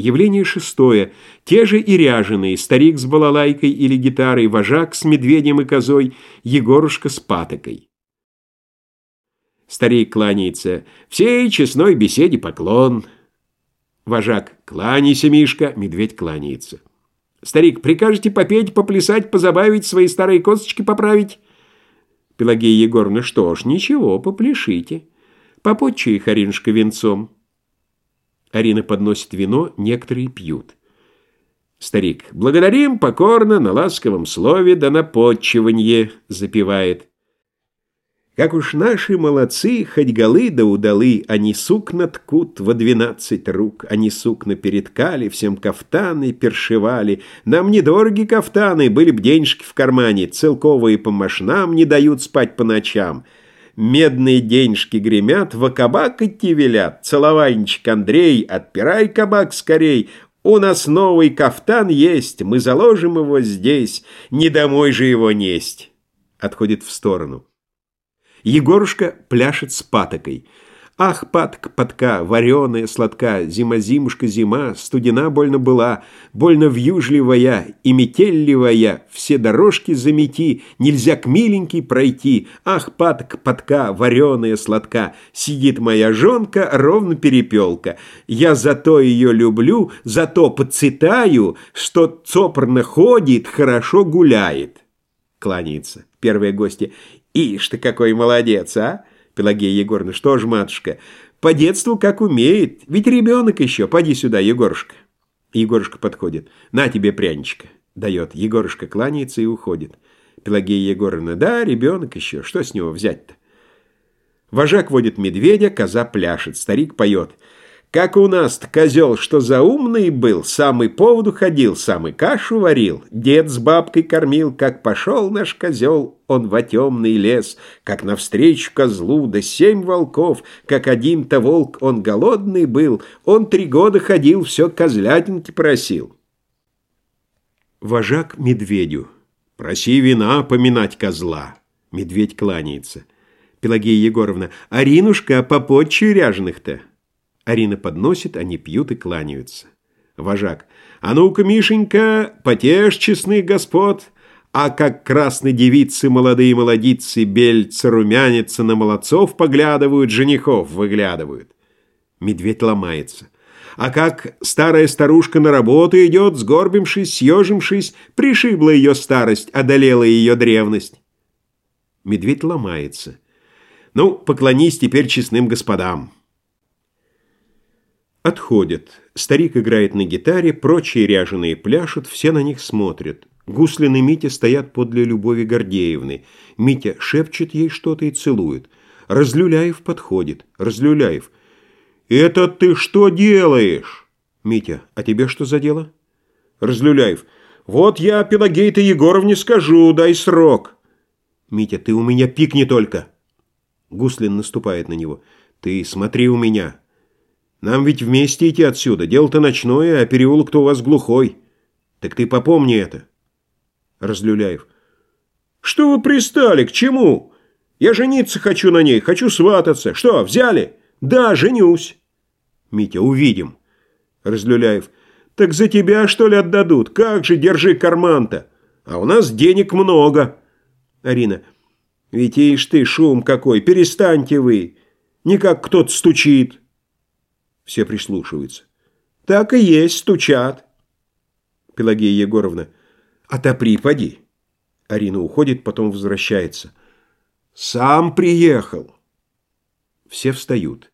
Явление шестое. Те же и ряженые, старик с балалайкой или гитарой, вожак с медведем и козой, Егорушка с патокой. Старик кланяется. Всей честной беседе поклон. Вожак. Кланяйся, Мишка. Медведь кланяется. Старик. Прикажете попеть, поплясать, позабавить, свои старые косточки поправить? Пелагея Егоровна. Что ж, ничего, попляшите. Попотчи их, венцом. Арина подносит вино, некоторые пьют. Старик. «Благодарим покорно на ласковом слове да на подчиванье», — запевает. Как уж наши молодцы, хоть голы да удалы, Они сукна ткут во двенадцать рук, Они сукна переткали, всем кафтаны першивали. Нам недороги кафтаны, были б денежки в кармане, Целковые по мошнам не дают спать по ночам — Медные денежки гремят, в кабак идти велят. Целовальничек Андрей, отпирай кабак скорей. У нас новый кафтан есть, мы заложим его здесь. Не домой же его несть. Отходит в сторону. Егорушка пляшет с патокой. Ах, патка, патка, вареная, сладка, зима-зимушка, зима, студена больно была, больно вьюжливая и метелливая, все дорожки замети, нельзя к миленькой пройти. Ах, патка, патка, вареная, сладка, сидит моя жонка, ровно перепелка. Я зато ее люблю, зато подцитаю, что цопорно ходит, хорошо гуляет. Кланяется. Первые гости. Ишь ты какой молодец, а! Пелагея Егоровна, что ж, матушка, по детству как умеет, ведь ребенок еще, поди сюда, Егорушка. Егорушка подходит, на тебе пряничка, дает, Егорушка кланяется и уходит. Пелагея Егоровна, да, ребенок еще, что с него взять-то? Вожак водит медведя, коза пляшет, старик поет — как у нас-то козел, что заумный был, самый поводу ходил, самый кашу варил, дед с бабкой кормил, как пошел наш козел, он во темный лес, как навстречу козлу, да семь волков, как один-то волк, он голодный был, он три года ходил, все козлятинки просил. Вожак медведю. Проси вина поминать козла. Медведь кланяется. Пелагея Егоровна, Аринушка, попотче ряженых-то. Арина подносит, они пьют и кланяются. Вожак. «А ну-ка, Мишенька, потешь честных господ!» А как красные девицы, молодые молодицы, бельцы, румянятся на молодцов поглядывают, женихов выглядывают. Медведь ломается. А как старая старушка на работу идет, сгорбившись, съежившись, пришибла ее старость, одолела ее древность. Медведь ломается. Ну, поклонись теперь честным господам. Отходят. Старик играет на гитаре, прочие ряженые пляшут, все на них смотрят. Гуслин и Митя стоят подле Любови Гордеевны. Митя шепчет ей что-то и целует. Разлюляев подходит. Разлюляев. «Это ты что делаешь?» «Митя, а тебе что за дело?» Разлюляев. «Вот я Пелагей-то Егоровне скажу, дай срок». «Митя, ты у меня пикни только». Гуслин наступает на него. «Ты смотри у меня». Нам ведь вместе идти отсюда. Дело-то ночное, а переулок-то у вас глухой. Так ты попомни это. Разлюляев. Что вы пристали? К чему? Я жениться хочу на ней, хочу свататься. Что, взяли? Да, женюсь. Митя, увидим. Разлюляев. Так за тебя, что ли, отдадут? Как же, держи карман-то. А у нас денег много. Арина. Ведь ишь ты, шум какой, перестаньте вы. Не как кто-то стучит. Все прислушиваются. Так и есть, стучат. Пелагея Егоровна. Отопри, поди. Арина уходит, потом возвращается. Сам приехал. Все встают.